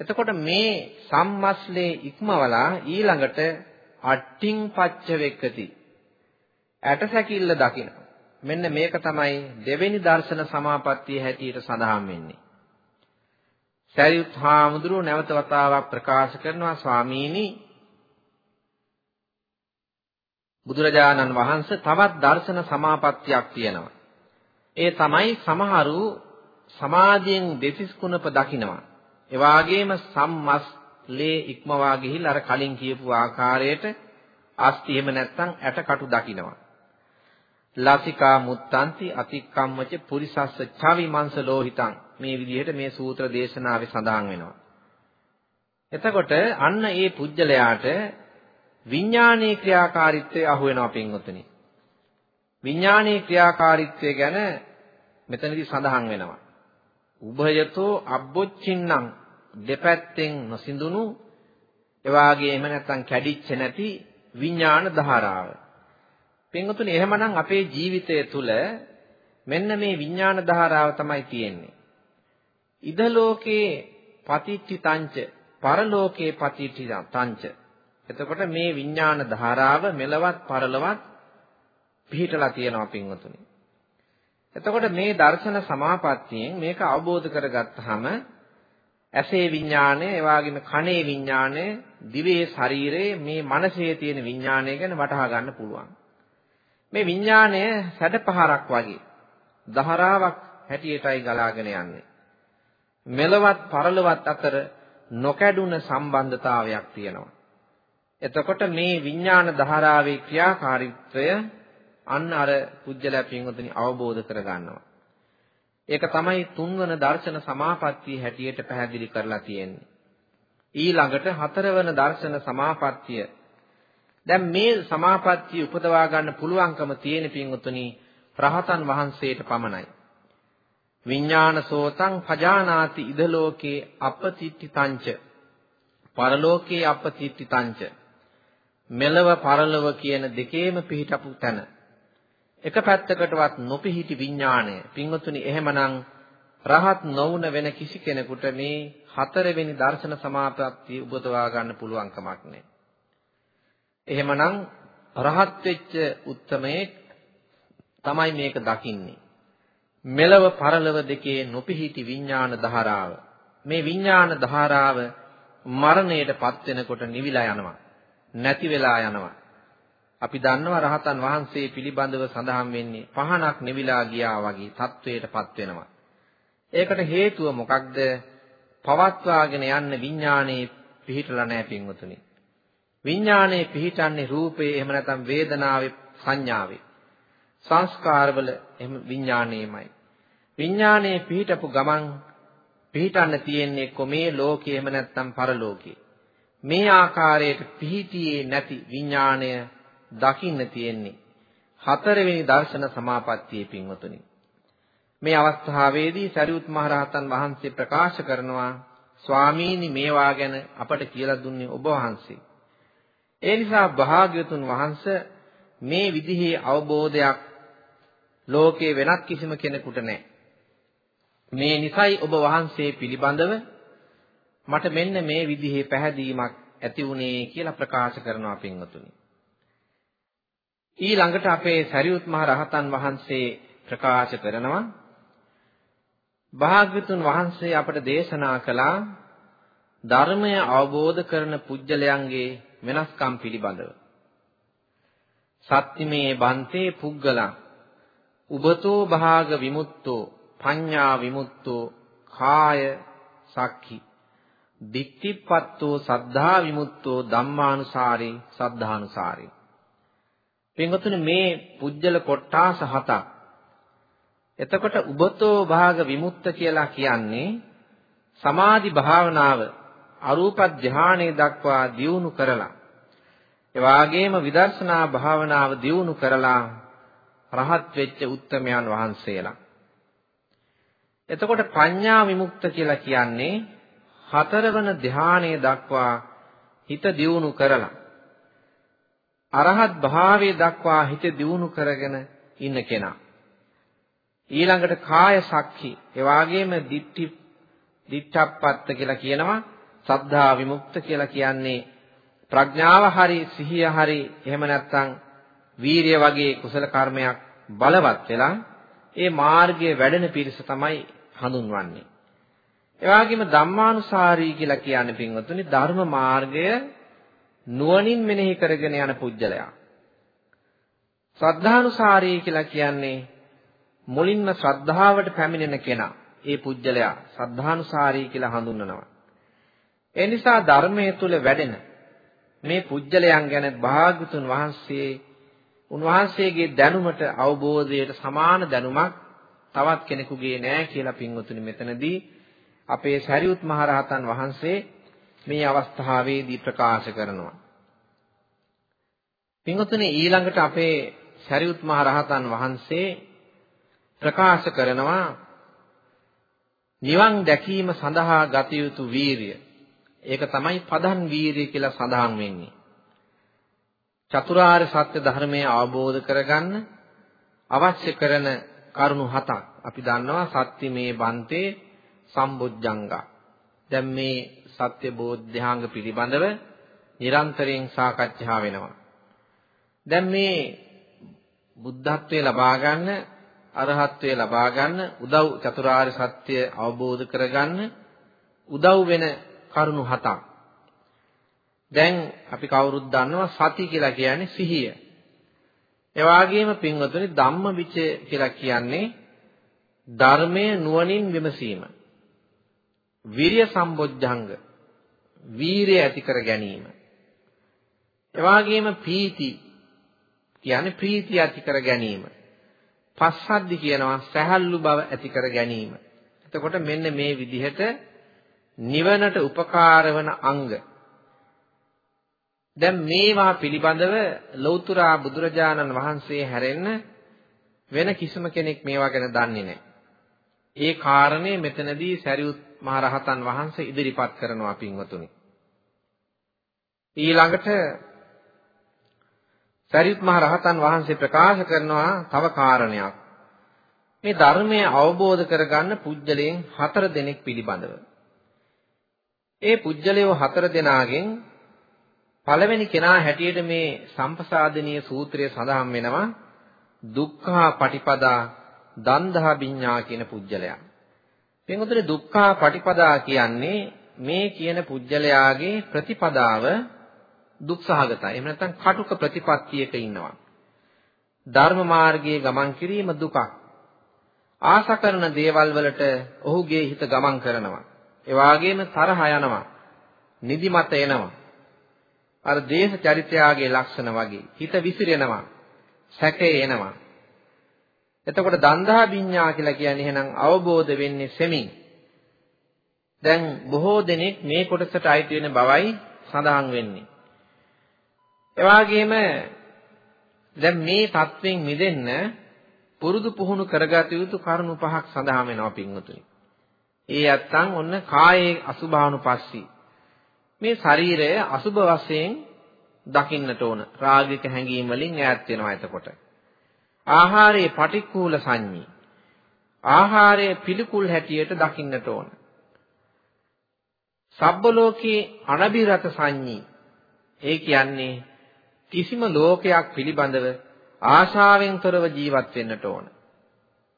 B: එතකොට මේ සම්මස්ලේ ඉක්මවලා ඊළඟට අට්ටිං පච්ච වෙක්කති. ඇටසැකිල්ල දකින්න. මෙන්න මේක තමයි දෙවෙනි දර්ශන සමාපත්තිය හැටියට සඳහන් වෙන්නේ. සරියුත් හාමුදුරුව නැවත වතාවක් ප්‍රකාශ කරනවා ස්වාමීනි බුදුරජාණන් වහන්සේ තවත් දර්ශන සමාපත්තියක් තියෙනවා. ඒ තමයි සමහරු සමාධියෙන් දෙතිස් කුණප දකිනවා. ඒ වාගේම සම්මස් ලේ ඉක්මවා ගිහිල්ලා අර කලින් කියපු ආකාරයට අස්ති එහෙම නැත්නම් ඇටකටු දකිනවා. ලසිකා මුත්තන්ති අතික්කම්මච පුරිසස්ස චවි මංස ලෝහිතං මේ විදිහට මේ සූත්‍ර දේශනාවේ සඳහන් වෙනවා. එතකොට අන්න ඒ පුජ්‍යලයාට විඥානීය ක්‍රියාකාරීත්වය අහු වෙනවා පින්වතුනි. විඥානීය ක්‍රියාකාරීත්වය ගැන මෙතනදී සඳහන් වෙනවා. උභයතෝ අබ්බොච්චින්නම් දෙපැත්තෙන් නොසිඳුණු එවාගේම නැත්නම් කැඩිච්ච නැති විඥාන ධාරාව. පින්වතුනි එහෙමනම් අපේ ජීවිතය තුළ මෙන්න මේ විඥාන ධාරාව තමයි තියෙන්නේ. ඉද ලෝකේ පතිට්ඨි තංච පරලෝකේ පතිට්ඨි තංච එතකොට මේ විඥාන ධාරාව මෙලවත් පරලවත් පිහිටලා තියෙනවා පින්වතුනි. එතකොට මේ දර්ශන සමාපත්තියෙන් මේක අවබෝධ කරගත්තාම ඇසේ විඥානය, ඒ වගේම කනේ විඥානය, දිවේ ශරීරයේ මේ මනසේ තියෙන විඥානය ගැන වටහා ගන්න පුළුවන්. මේ විඥානය සැඩපහරක් වගේ ධාරාවක් හැටියටයි ගලාගෙන යන්නේ. මෙලවත් පරලවත් අතර නොකැඩුන සම්බන්ධතාවයක් තියෙනවා. එතකොට මේ විඥාන ධාරාවේ ක්‍රියාකාරීත්වය අන්න අර පුජ්‍යලයා පින්වතුනි අවබෝධ කරගන්නවා. ඒක තමයි තුන්වන දර්ශන සමාපත්තිය හැටියට පැහැදිලි කරලා තියෙන්නේ. ඊළඟට හතරවන දර්ශන සමාපත්තිය. දැන් මේ සමාපත්තිය උපදවා ගන්න පුළුවන්කම තියෙන පින්වතුනි රහතන් වහන්සේට පමණයි. විඥාන සෝතං පජානාති ඉද ලෝකේ අපතිත්තිතංච පරලෝකේ අපතිත්තිතංච මෙලව පරලොව කියන දෙකේම පිහිටපු තැන එක පැත්තකටවත් නොපිහිටි විඥාණය පින්වතුනි එහෙමනම් රහත් නොවුන වෙන කිසි කෙනෙකුට මේ හතරවෙනි දර්ශන සමාපත්තිය උපදවා ගන්න පුළුවන් කමක් නැහැ. එහෙමනම් රහත් වෙච්ච උත්තමයේ තමයි මේක දකින්නේ. මෙලව පරලව දෙකේ නොපිහිටි විඥාන ධාරාව. මේ විඥාන ධාරාව මරණයටපත් වෙනකොට නිවිලා යනවා. නැති වෙලා යනවා. අපි දන්නවා රහතන් වහන්සේ පිළිබඳව සඳහන් වෙන්නේ පහනක් නිවිලා ගියා වගේ තත්වයටපත් වෙනවා. ඒකට හේතුව මොකක්ද? පවත්වාගෙන යන්න විඥානයේ පිහිටලා නැහැ පින්වතුනි. විඥානයේ පිහිටන්නේ රූපේ එහෙම නැත්නම් වේදනාවේ සංඥාවේ. සංස්කාරවල එහෙම විඥානයේමයි. විඥානයේ පිහිටපු ගමන් පිහිටන්න තියෙන්නේ කොමේ ලෝකේ එහෙම නැත්නම් පරලෝකේ. මේ ආකාරයට පිහිටියේ නැති විඥාණය දකින්න තියෙන්නේ හතරවෙනි දර්ශන සමාපත්තියේ පින්වතුනි. මේ අවස්ථාවේදී සරියුත් මහරහතන් වහන්සේ ප්‍රකාශ කරනවා ස්වාමීනි මේවා ගැන අපට කියලා දුන්නේ ඔබ වහන්සේ. ඒ නිසා භාග්‍යතුන් වහන්සේ මේ විදිහේ අවබෝධයක් ලෝකේ වෙනත් කිසිම කෙනෙකුට නැහැ. මේ නිසයි ඔබ වහන්සේ පිළිබඳව මට මෙන්න මේ විදිහේ පැහැදීමක් ඇති වුණේ කියලා ප්‍රකාශ කරනවා පින්වතුනි. ඊළඟට අපේ සරියුත් මහ රහතන් වහන්සේ ප්‍රකාශ කරනවා භාග්‍යතුන් වහන්සේ අපට දේශනා කළා ධර්මය අවබෝධ කරන පුජ්‍යලයන්ගේ වෙනස්කම් පිළිබඳව. සත්‍තිමේ බන්තේ පුග්ගලං උබතෝ භාග විමුක්තෝ පඤ්ඤා විමුක්තෝ කාය සක්ඛි. දික්තිපත්තෝ සද්ධා විමුක්තෝ ධම්මානුසාරේ සද්ධානුසාරේ පින්වතුනි මේ පුජ්‍යල කොට්ටාස හතක්. එතකොට උබතෝ භාග විමුක්ත කියලා කියන්නේ සමාධි භාවනාව අරූප ධානයේ දක්වා දියුණු කරලා ඒ වගේම විදර්ශනා භාවනාව දියුණු කරලා රහත් වෙච්ච උත්තමයන් වහන්සේලා එතකොට ප්‍රඥා විමුක්ත කියලා කියන්නේ හතරවන ධානයේ දක්වා හිත දියුණු කරලා අරහත් භාවයේ දක්වා හිත දියුණු කරගෙන ඉන්න කෙනා. ඊළඟට කාය සක්ඛි, ඒ වගේම දිට්ඨි දිට්ඨප්පත්ත කියලා කියනවා. සද්ධා විමුක්ත කියලා කියන්නේ ප්‍රඥාව හරි සිහිය හරි එහෙම නැත්නම් වීරිය වගේ කුසල කර්මයක් බලවත් වෙලා ඒ මාර්ගයේ වැඩෙන පිරිස තමයි හඳුන්වන්නේ. ඒ වගේම ධම්මානුසාරී කියලා කියන්නේ පින්වතුනි ධර්ම මාර්ගය නුවණින් මෙනෙහි කරගෙන යන පුජ්‍යලයා. ශ්‍රද්ධානුසාරී කියලා කියන්නේ මුලින්ම ශ්‍රද්ධාවට පැමිණෙන කෙනා. ඒ පුජ්‍යලයා ශ්‍රද්ධානුසාරී කියලා හඳුන්වනවා. ඒ නිසා ධර්මයේ තුල වැඩෙන මේ පුජ්‍යලයන් ගැන භාග්‍යතුන් වහන්සේ උන්වහන්සේගේ දැනුමට අවබෝධයට සමාන දැනුමක් තවත් කෙනෙකුගේ නෑ කියලා පින්වතුනි මෙතනදී අපේ සරියුත් මහරහතන් වහන්සේ මේ අවස්ථාවේදී ප්‍රකාශ කරනවා. පින්වතුනි ඊළඟට අපේ සරියුත් මහරහතන් වහන්සේ ප්‍රකාශ කරනවා නිවන් දැකීම සඳහා ගත යුතු වීරිය. ඒක තමයි පදන් වීරිය කියලා සඳහන් වෙන්නේ. චතුරාර්ය සත්‍ය ධර්මය අවබෝධ කරගන්න අවශ්‍ය කරන කරුණු හතක්. අපි දන්නවා සත්‍ය මේ බන්තේ සම්බුද්ධංගා. දැන් මේ සත්‍ය බෝධ්‍යාංග පිළිබඳව නිරන්තරයෙන් සාකච්ඡා වෙනවා. දැන් මේ බුද්ධත්වයේ ලබා ගන්න අරහත්ත්වයේ ලබා ගන්න උදව් චතුරාර්ය සත්‍ය අවබෝධ කරගන්න උදව් වෙන කරුණු හතක්. දැන් අපි කවුරුත් දන්නවා සති කියලා කියන්නේ සිහිය. ඒ වගේම පින්වතුනි ධම්මවිචය කියලා කියන්නේ ධර්මයේ නුවණින් විමසීම. විරිය සම්බොජ්ජංග වීරිය ඇති කර ගැනීම. එවාගෙම ප්‍රීති කියන්නේ ප්‍රීතිය ඇති කර ගැනීම. පස්සද්ධි කියනවා සැහැල්ලු බව ඇති කර ගැනීම. එතකොට මෙන්න මේ විදිහට නිවනට උපකාර වන අංග දැන් මේවා පිළිබඳව ලෞතර බුදුරජාණන් වහන්සේ හැරෙන්න වෙන කිසිම කෙනෙක් මේවා ගැන දන්නේ නැහැ. ඒ කාරණේ මෙතනදී සරියුත් මහරහතන් වහන්සේ ඉදිරිපත් කරනවා පින්වතුනි. ඊළඟට සරියුත් මහරහතන් වහන්සේ ප්‍රකාශ කරනවා තව කාරණයක්. මේ ධර්මය අවබෝධ කරගන්න පුජ්‍යලයෙන් හතර දෙනෙක් පිළිබඳව. ඒ පුජ්‍යලයෝ හතර දෙනාගෙන් පළවෙනි කෙනා හැටියට මේ සම්පසාදනීය සූත්‍රය සඳහන් වෙනවා දුක්ඛා පටිපදා දන්දහා විඤ්ඤා කියන පුජ්‍යලයා. එතකොට දුක්ඛා පටිපදා කියන්නේ මේ කියන පුජ්‍යලයාගේ ප්‍රතිපදාව දුක්සහගතයි. එහෙම නැත්නම් කටුක ප්‍රතිපත්තියක ඉන්නවා. ධර්ම මාර්ගයේ ගමන් කිරීම දුකක්. ආශ කරන දේවල් වලට ඔහුගේ හිත ගමන් කරනවා. ඒ වගේම තරහ යනවා. නිදිමත එනවා. අර දේශ චරිතයාගේ ලක්ෂණ වගේ හිත විසිරෙනවා. සැකේ එනවා. එතකොට දන්දහා විඤ්ඤා කියලා කියන්නේ එහෙනම් අවබෝධ වෙන්නේ සෙමින්. දැන් බොහෝ දෙනෙක් මේ කොටසට අයිති වෙන බවයි සඳහන් වෙන්නේ. එවාගෙම දැන් මේ தත්වෙන් මිදෙන්න පුරුදු පුහුණු කරගත යුතු කරුණු පහක් සඳහන් වෙනවා පින්වතුනි. ඒ නැත්තම් ඔන්න කායේ අසුභානුපස්සී. මේ ශරීරය අසුභ වශයෙන් දකින්නට ඕන. රාගික හැඟීම් වලින් ඈත් වෙනවා එතකොට. ආහාරයේ පටික්කුල සංඤී. ආහාරයේ පිළිකුල් හැටියට දකින්නට ඕන. සබ්බ ලෝකේ අනබිරත සංඤී. ඒ කියන්නේ කිසිම ලෝකයක් පිළිබඳව ආශාවෙන් තොරව ජීවත් වෙන්නට ඕන.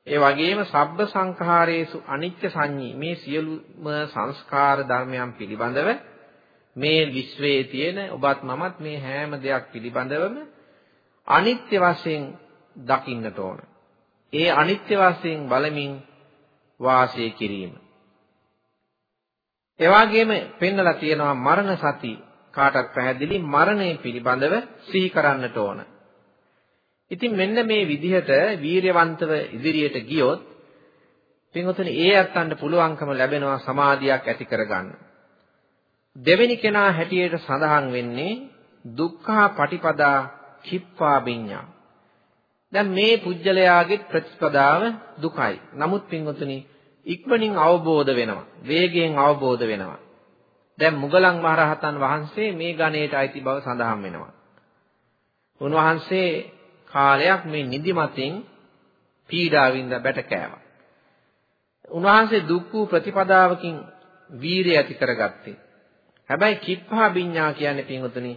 B: ඒ වගේම සබ්බ සංඛාරේසු අනිත්‍ය සංඤී මේ සියලුම සංස්කාර ධර්මයන් පිළිබඳව මේ විශ්වයේ තියෙන ඔබත් මමත් මේ හැම දෙයක් පිළිබඳවම අනිත්‍ය වශයෙන් දකින්නට ඕන. ඒ අනිත්‍ය වශයෙන් බලමින් වාසය කිරීම. එවාගෙම පෙන්නලා තියෙනවා මරණ සති කාටත් පැහැදිලි මරණය පිළිබඳව සිහි කරන්නට ඕන. ඉතින් මෙන්න මේ විදිහට වීරයවන්තව ඉදිරියට ගියොත් පින්වතුනි ඒ අත්තන්ට පුළුවන්කම ලැබෙනවා සමාධියක් ඇති කරගන්න. දෙවෙනි කෙනා හැටියට සඳහන් වෙන්නේ දුක්ඛා පටිපදා කිප්පා විඤ්ඤා. දැන් මේ පුජ්‍යලයාගේ ප්‍රතිපදාව දුකයි. නමුත් පින්වතුනි ඉක්මනින් අවබෝධ වෙනවා. වේගයෙන් අවබෝධ වෙනවා. දැන් මුගලන් මහරහතන් වහන්සේ මේ ගණයට අයිති බව සඳහන් වෙනවා. උන්වහන්සේ කාලයක් මේ නිදිමතින් පීඩාවින්ද බැට කෑවා. උන්වහන්සේ දුක් වූ ප්‍රතිපදාවකින් වීරිය ඇති කරගත්තේ. හැබැයි කිප්පා විඤ්ඤා කියන්නේ පින්වතුනි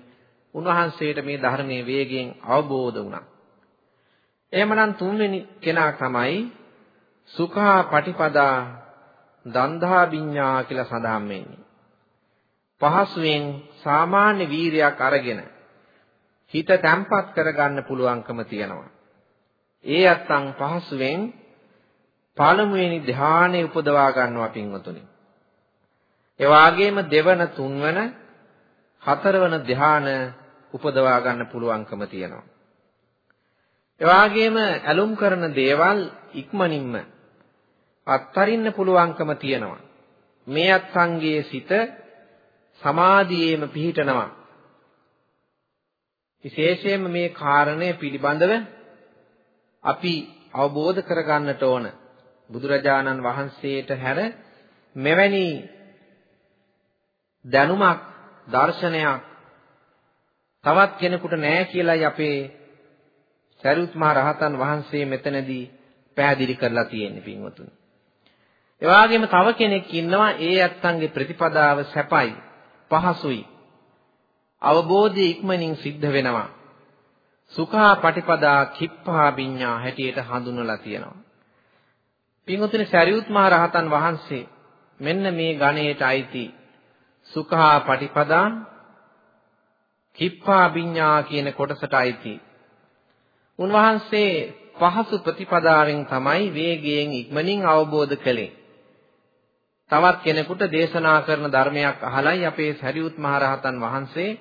B: උන්වහන්සේට මේ ධර්මයේ වේගයෙන් අවබෝධ වුණා. එහෙමනම් තුන්වෙනි කෙනා තමයි සුඛා පටිපදා දන්දහා විඤ්ඤා කියලා සඳහන් වෙන්නේ. පහසුවෙන් සාමාන්‍ය වීරයක් අරගෙන හිත තැම්පත් කරගන්න පුළුවන්කම තියෙනවා. ඒ අත්තන් පහසුවෙන් පළමුවෙනි ධානය උපදවා ගන්නවා පින්වතුනි. ඒ වගේම දෙවන තුන්වන හතරවන ධාන උපදවා ගන්න පුළුවන්කම තියෙනවා. ඒ වගේම ඇලුම් කරන දේවල් ඉක්මනින්ම අත්තරින්න පුළුවන්කම තියෙනවා. මේ අත්ංගයේ සිට සමාධියේම පිහිටනවා. විශේෂයෙන්ම මේ කාරණය පිළිබඳව අපි අවබෝධ කරගන්නට ඕන. බුදුරජාණන් වහන්සේට හැර මෙවැනි දැනුමක් දර්ශනයක් තවත් කෙනෙකුට නැහැ කියලායි අපේ සරියුත් මහ රහතන් වහන්සේ මෙතනදී පැහැදිලි කරලා තියෙන්නේ පින්වතුනි. ඒ වගේම තව කෙනෙක් ඉන්නවා ඒ ඇත්තන්ගේ ප්‍රතිපදාව සැපයි පහසුයි. අවබෝධය ඉක්මනින් සිද්ධ වෙනවා. සුඛා පටිපදා කිප්පා විඤ්ඤා හැටියට හඳුන්වලා තියෙනවා. පින්වතුනි සරියුත් මහ රහතන් වහන්සේ මෙන්න මේ ගණයට අයිති සුඛා පටිපදා කිප්පා විඤ්ඤා කියන කොටසට අයිති උන්වහන්සේ පහසු ප්‍රතිපදාවෙන් තමයි වේගයෙන් ඉක්මනින් අවබෝධ කළේ. තවත් කෙනෙකුට දේශනා කරන ධර්මයක් අහලයි අපේ සරියුත් මහරහතන් වහන්සේ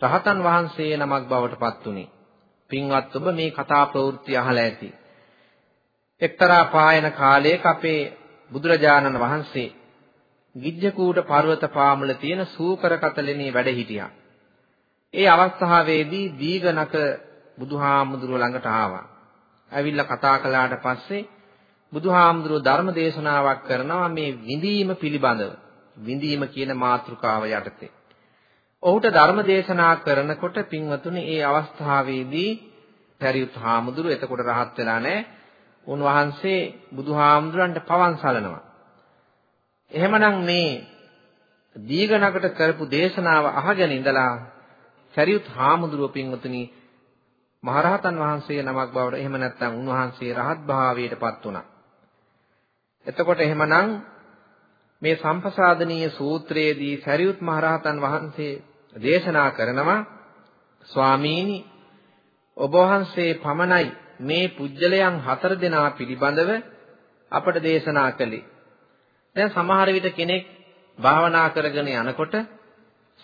B: රහතන් වහන්සේ නමක් බවට පත් උනේ. පින්වත් ඔබ මේ කතා ප්‍රවෘත්ති අහලා ඇති. එක්තරා පායන කාලයක අපේ බුදුරජාණන් වහන්සේ ගිජ්ජකූට පර්වත පාමුල තියෙන සූකර කතලෙනේ වැඩ හිටියා. ඒ අවස්ථාවේදී දීඝනක බුදුහාමුදුරුව ළඟට ආවා. ඇවිල්ලා කතා කළාට පස්සේ බුදුහාමුදුරුව ධර්ම දේශනාවක් කරනවා මේ විඳීම පිළිබඳව. විඳීම කියන මාතෘකාව යටතේ. ඔහුට ධර්ම දේශනා කරනකොට පින්වතුනි ඒ අවස්ථාවේදී පරිඋත් හාමුදුරුව එතකොට රහත් වෙලා නැහැ. උන්වහන්සේ බුදුහාමුදුරන්ට පවන් සලනවා. එහෙමනම් මේ දීඝනකට කරපු දේශනාව අහගෙන ඉඳලා සරියුත් හාමුදුරුව පින්වතුනි මහරහතන් වහන්සේ නමක් බවට එහෙම නැත්නම් උන්වහන්සේ රහත් භාවයටපත් වුණා. එතකොට එහෙමනම් මේ සම්පසාදනීය සූත්‍රයේදී සරියුත් මහරහතන් වහන්සේ දේශනා කරනවා ස්වාමීනි ඔබ වහන්සේ පමණයි මේ පුජ්‍යලයන් හතර දෙනා පිළිබඳව අපට දේශනා කළේ. දැන් සමහර විට කෙනෙක් භාවනා කරගෙන යනකොට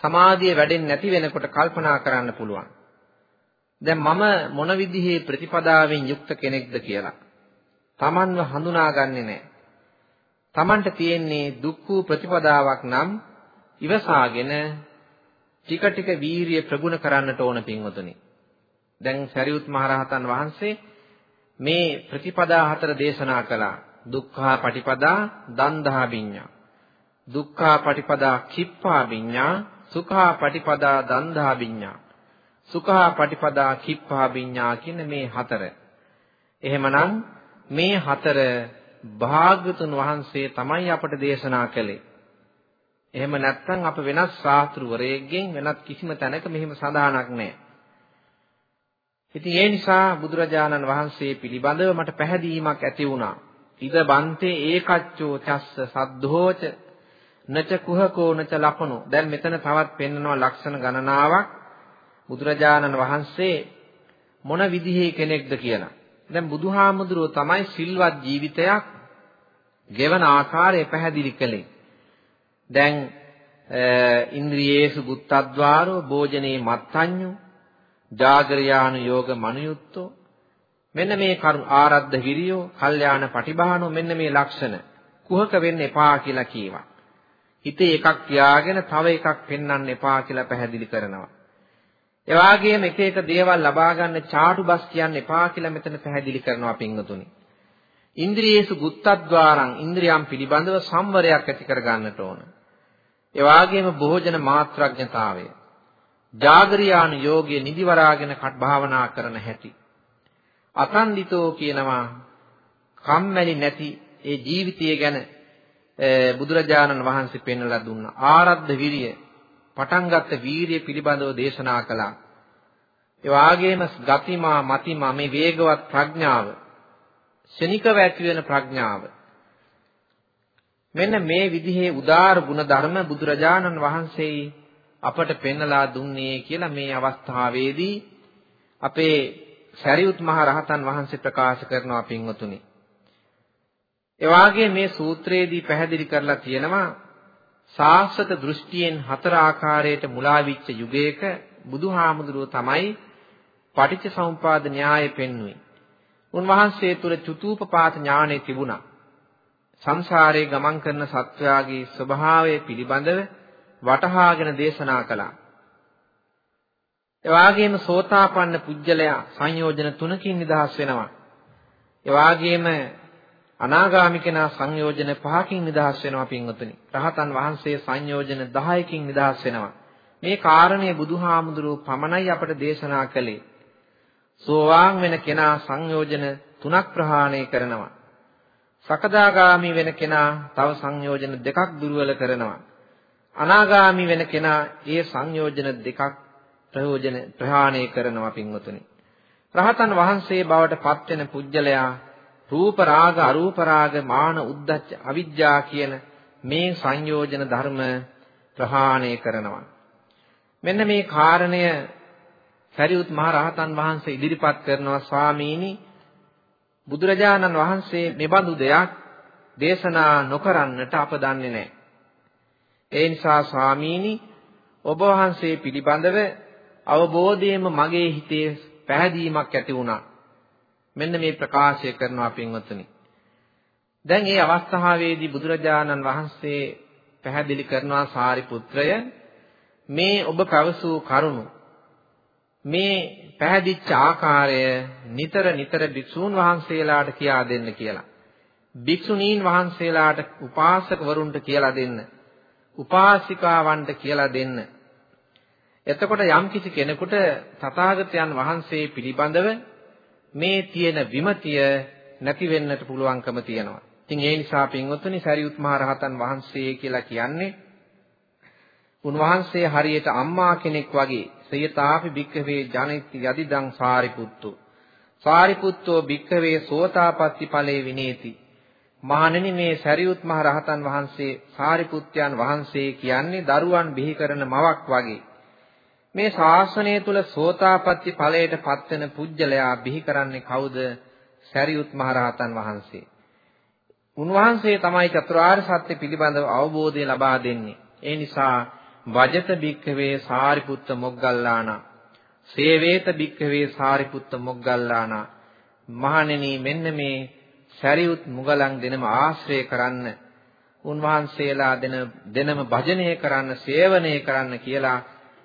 B: සමාධිය වැඩෙන්නේ නැති වෙනකොට කල්පනා කරන්න පුළුවන්. දැන් මම මොන විදිහේ ප්‍රතිපදාවෙන් යුක්ත කෙනෙක්ද කියලා. Tamanව හඳුනාගන්නේ නැහැ. Tamanට තියෙන්නේ දුක්ඛ ප්‍රතිපදාවක් නම් ඉවසාගෙන ටික ටික වීරිය ප්‍රගුණ කරන්නට ඕන පින්වතුනි. දැන් සරියුත් මහරහතන් වහන්සේ මේ ප්‍රතිපදා හතර දේශනා කළා. දුක්ඛා පටිපදා දන්දහා විඤ්ඤා. දුක්ඛා පටිපදා කිප්පා විඤ්ඤා. සුඛා පටිපදා දන්දහා විඤ්ඤා. සුඛා පටිපදා කිප්පා විඤ්ඤා කියන මේ හතර. එහෙමනම් මේ හතර භාග්‍යතුන් වහන්සේ තමයි අපට දේශනා කළේ. එහෙම නැත්නම් අප වෙනත් ශාස්ත්‍රවරයෙක්ගෙන් වෙනත් කිසිම තැනක මෙහිම සඳහනක් නැහැ. ඉතින් ඒ නිසා බුදුරජාණන් වහන්සේ පිළිබඳව මට පැහැදීමක් ඇති වුණා. ඉද බන්තේ ඒකච්චෝ චස්ස සද්ධෝච නච කුහකෝ නච ලපනෝ. දැන් මෙතන තවත් පෙන්වනවා ලක්ෂණ ගණනාවක් බුදුරජාණන් වහන්සේ මොන විදිහේ කෙනෙක්ද කියලා. දැන් බුදුහාමුදුරුවෝ තමයි සිල්වත් ජීවිතයක් ගෙවන ආකාරය පැහැදිලි කළේ. දැන් ඉන්ද්‍රියේසු බුත්තද්වාරෝ භෝජනේ මත්ඤ්ඤු ජාගරයානු යෝග මනුයුත්තෝ මෙන්න මේ කරුණ ආරද්ධ විරියෝ කල්යාණ පටිභානෝ මෙන්න මේ ලක්ෂණ කුහක වෙන්න එපා කියලා කියවා. හිතේ එකක් තියාගෙන තව එකක් පෙන්වන්න එපා කියලා පැහැදිලි කරනවා. ඒ වගේම එක එක දේවල් ලබා ගන්න ചാටු බස් කියන්න එපා කියලා මෙතන පැහැදිලි කරනවා පින්වතුනි. ඉන්ද්‍රියේසු ගුත්තද්වාරං ඉන්ද්‍රියම් පිළිබඳව සම්වරයක් ඇති කර ගන්නට ඕන. ඒ වගේම භෝජන මාත්‍රඥතාවය ජාගරියානු යෝගයේ නිදිවරාගෙන භාවනා කරන හැටි. අසන්දිතෝ කියනවා කම්මැලි නැති ඒ ජීවිතය ගැන බුදුරජාණන් වහන්සේ පෙන්වලා දුන්නා. ආරද්ධ විරිය පටන් ගත්ත වීරිය පිළිබඳව දේශනා කළා. ඒ වාගේම ගතිමා මතිමා මේ වේගවත් ප්‍රඥාව ශනිකව ඇති වෙන ප්‍රඥාව මෙන්න මේ විදිහේ උදාර ගුණ ධර්ම බුදුරජාණන් වහන්සේ අපට පෙන්වලා දුන්නේ කියලා මේ අවස්ථාවේදී අපේ සරියුත් මහ රහතන් වහන්සේ ප්‍රකාශ කරනවා පින්වතුනි. එවාගේ මේ සූත්‍රයේදී පැහැදිලි කරලා තියෙනවා සාස්වත දෘෂ්ටියෙන් හතර ආකාරයට මුලා විච්ච යුගයක බුදුහාමුදුරුව තමයි පටිච්ච සමුපාද න්‍යාය පෙන්වුවේ. උන්වහන්සේ තුල චුතූපපාත ඥානෙ තිබුණා. සංසාරේ ගමන් කරන සත්වයාගේ ස්වභාවය පිළිබඳව වටහාගෙන දේශනා කළා. එවාගේම සෝතාපන්න පුජ්‍යලයා සංයෝජන තුනකින් නිදහස් වෙනවා. එවාගේම අනාගාමි කෙනා සංයෝජන පහකින් නිදහස් වෙනවා පින්වතුනි. රහතන් වහන්සේ සංයෝජන 10කින් නිදහස් වෙනවා. මේ කාරණය බුදුහාමුදුරුව පමණයි අපට දේශනා කළේ. සෝවාන් වෙන කෙනා සංයෝජන තුනක් ප්‍රහාණය කරනවා. සකදාගාමි වෙන කෙනා තව සංයෝජන දෙකක් දුර්වල කරනවා. අනාගාමි වෙන කෙනා ඒ සංයෝජන දෙකක් ප්‍රයෝජන ප්‍රහාණය කරනවා පින්වතුනි. රහතන් වහන්සේ බවට පත් වෙන පුජ්‍යලයා රූප රාග අරූප රාග මාන උද්දච්ච අවිජ්ජා කියන මේ සංයෝජන ධර්ම ප්‍රහාණය කරනවා. මෙන්න මේ කාරණය සරියුත් මහ රහතන් වහන්සේ ඉදිරිපත් කරනවා ස්වාමීනි බුදුරජාණන් වහන්සේ මෙබඳු දෙයක් දේශනා නොකරන්නට අප දන්නේ නැහැ. ඒ නිසා ස්වාමීනි ඔබ වහන්සේ පිළිබඳව අවබෝධයෙන්ම මගේ හිතේ පැහැදීමක් ඇති වුණා. මෙන්න මේ ප්‍රකාශය කරනවා පින්වත්නි. දැන් මේ අවස්ථාවේදී බුදුරජාණන් වහන්සේ පැහැදිලි කරනවා සාරිපුත්‍රය මේ ඔබ පැවසූ කරුණු මේ පැහැදිච්ච ආකාරය නිතර නිතර භික්ෂූන් වහන්සේලාට කියා දෙන්න කියලා. භික්ෂුණීන් වහන්සේලාට උපාසකවරුන්ට කියලා දෙන්න. උපාසිකාවන්ට කියලා දෙන්න. එතකොට යම්කිසි කෙනෙකුට තථාගතයන් වහන්සේ පිළිබඳව මේ තියෙන විමතිය නැති වෙන්නට පුළුවන්කම තියෙනවා. ඉතින් ඒ නිසා පින්වත්නි සරියුත් මහ රහතන් වහන්සේ කියලා කියන්නේ උන්වහන්සේ හරියට අම්මා කෙනෙක් වගේ සයතාපි භික්ඛවේ ජනිත යදිදං සාරිපුත්තු. සාරිපුත්තෝ භික්ඛවේ සෝතාපට්ටි ඵලේ විනේති. මහණෙනි මේ සරියුත් මහ රහතන් වහන්සේ සාරිපුත්යන් වහන්සේ කියන්නේ දරුවන් බිහි කරන මවක් වගේ. මේ ශාසනය තුල සෝතාපට්ටි ඵලයට පත්වෙන පුජ්‍යලයා බිහි කරන්නේ කවුද? සරියුත් මහ රහතන් වහන්සේ. උන්වහන්සේ තමයි චතුරාර්ය සත්‍ය පිළිබඳව අවබෝධය ලබා දෙන්නේ. ඒ නිසා වජත භික්ඛවේ සාරිපුත්ත මොග්ගල්ලානා සේවේත භික්ඛවේ සාරිපුත්ත මොග්ගල්ලානා මහණෙනි මෙන්න මේ සරියුත් මුගලන් දෙනම ආශ්‍රය කරන්න උන්වහන්සේලා දෙන දෙනම භජනය කරන්න සේවනය කරන්න කියලා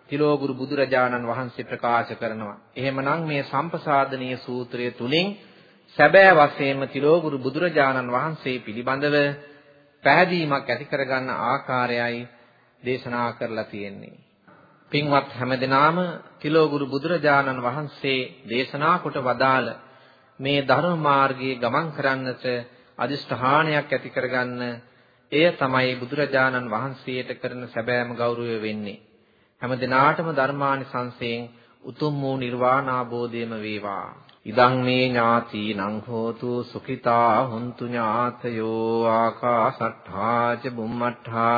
B: තිලෝගුරු බුදුරජාණන් වහන්සේ ප්‍රකාශ කරනවා. එහෙමනම් මේ සම්පසාදනීය සූත්‍රය තුලින් සැබෑ වශයෙන්ම තිලෝගුරු බුදුරජාණන් වහන්සේ පිළිබඳව පැහැදීමක් ඇති කරගන්න ආකාරයයි දේශනා කරලා තියෙන්නේ. පින්වත් හැමදෙනාම තිලෝගුරු බුදුරජාණන් වහන්සේ දේශනා කොට වදාළ මේ ධර්ම මාර්ගයේ ගමන් කරන්නට අදිෂ්ඨානයක් ඇති කරගන්න එය තමයි බුදුරජාණන් වහන්සේට කරන සැබෑම ගෞරවය වෙන්නේ. හැමදෙනාටම ධර්මානිසංසයෙන් උතුම් වූ නිර්වාණ ආબોධයම වේවා. ඉදං මේ ඥාතිනං හෝතු සුඛිතා හුන්තු ඥාතයෝ ආකාසට්ඨා ච බුම්මට්ඨා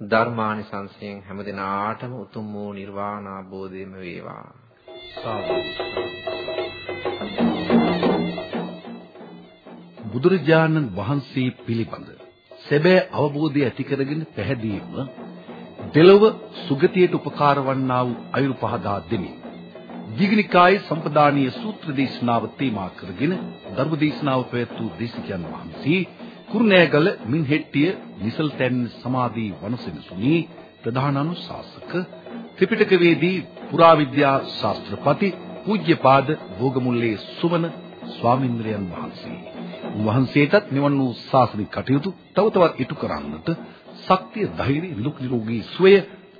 B: ධර්මානිසංසයෙන් හැමදිනාටම උතුම් වූ නිර්වාණ අවබෝධයම වේවා.
A: බුදුරජාණන් වහන්සේ පිළිබඳ සැබෑ අවබෝධය ඇති කරගෙන පැහැදීම දෙලොව සුගතියට උපකාර වන්නා වූ අයුරු පහදා දෙමින් දීඝනිකායේ සම්පදානීය සූත්‍ර දේශනාව තේමා කරගෙන ධර්ම දේශනාව පැවැත්වූ දේශිකයන් වහන්සේ කුරුණෑගල මින්හෙට්ටිය නිසල්තැන් සමාධි වනසෙනසුනි ප්‍රධාන අනුශාසක ත්‍රිපිටකවේදී පුරාවිද්‍යා ශාස්ත්‍රපති පූජ්‍යපාද භෝගමුල්ලේ සුමන ස්වාමින්ද්‍රයන් වහන්සේ. වහන්සේටත් මෙවන් වූ ශාසනික කටයුතු තව තවත් ඉටු කරන්නට ශක්තිය ධෛර්ය නිරුක් නිරෝගී සුවය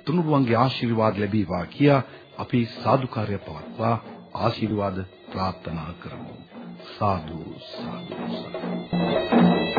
A: තුනුරුවන්ගේ ආශිර්වාද ලැබේවා කියා අපි සාදුකාරය පවත්වා ආශිර්වාද ප්‍රාර්ථනා කරමු. සාදු සාදු සාදු